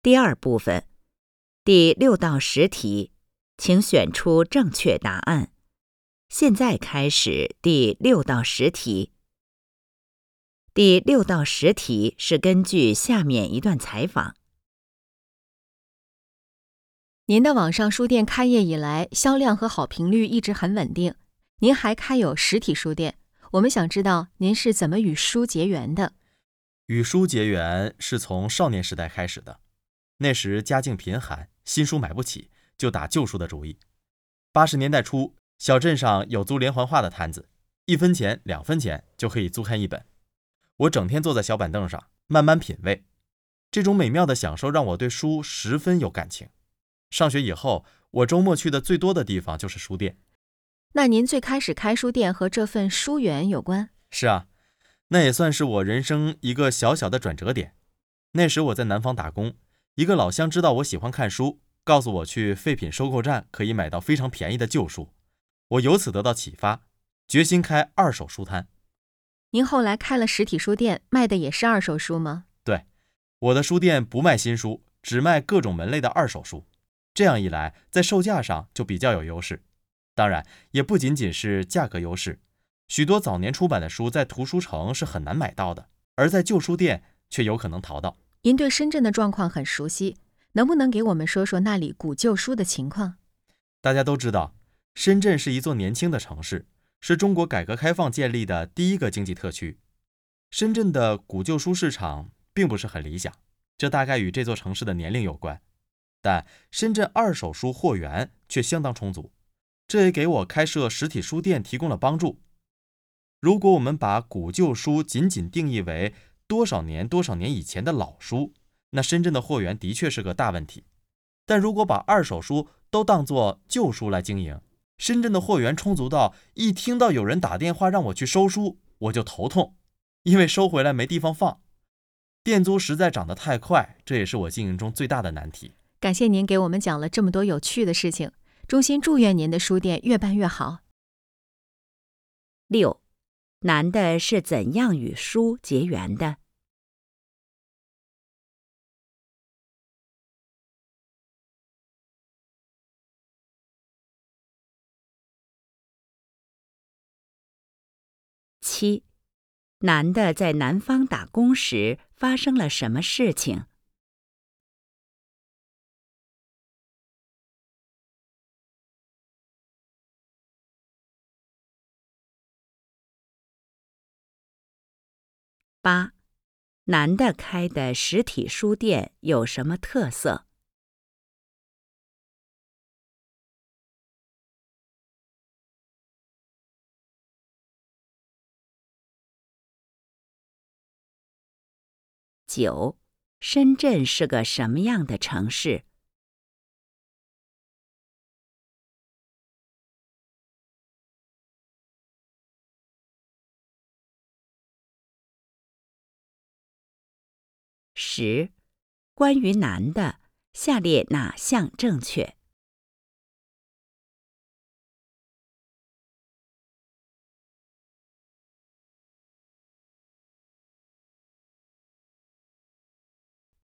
第二部分，第六到十题，请选出正确答案。现在开始第六到十题。第六到十题是根据下面一段采访。您的网上书店开业以来，销量和好评率一直很稳定。您还开有实体书店，我们想知道您是怎么与书结缘的。与书结缘是从少年时代开始的，那时家境贫寒，新书买不起，就打旧书的主意。八十年代初，小镇上有租连环画的摊子，一分钱、两分钱就可以租看一本。我整天坐在小板凳上，慢慢品味，这种美妙的享受让我对书十分有感情。上学以后，我周末去的最多的地方就是书店。那您最开始开书店和这份书缘有关？是啊。那也算是我人生一个小小的转折点。那时我在南方打工，一个老乡知道我喜欢看书，告诉我去废品收购站可以买到非常便宜的旧书。我由此得到启发，决心开二手书摊。您后来开了实体书店，卖的也是二手书吗？对，我的书店不卖新书，只卖各种门类的二手书。这样一来，在售价上就比较有优势。当然，也不仅仅是价格优势。许多早年出版的书在图书城是很难买到的，而在旧书店却有可能淘到。您对深圳的状况很熟悉，能不能给我们说说那里古旧书的情况？大家都知道，深圳是一座年轻的城市，是中国改革开放建立的第一个经济特区。深圳的古旧书市场并不是很理想，这大概与这座城市的年龄有关。但深圳二手书货源却相当充足，这也给我开设实体书店提供了帮助。如果我们把古旧书仅仅定义为多少年多少年以前的老书，那深圳的货源的确是个大问题。但如果把二手书都当作旧书来经营，深圳的货源充足到一听到有人打电话让我去收书，我就头痛，因为收回来没地方放。店租实在涨得太快，这也是我经营中最大的难题。感谢您给我们讲了这么多有趣的事情，衷心祝愿您的书店越办越好。六。男的是怎样与书结缘的？七，男的在南方打工时发生了什么事情？八，男的开的实体书店有什么特色？九，深圳是个什么样的城市？十，关于男的，下列哪项正确？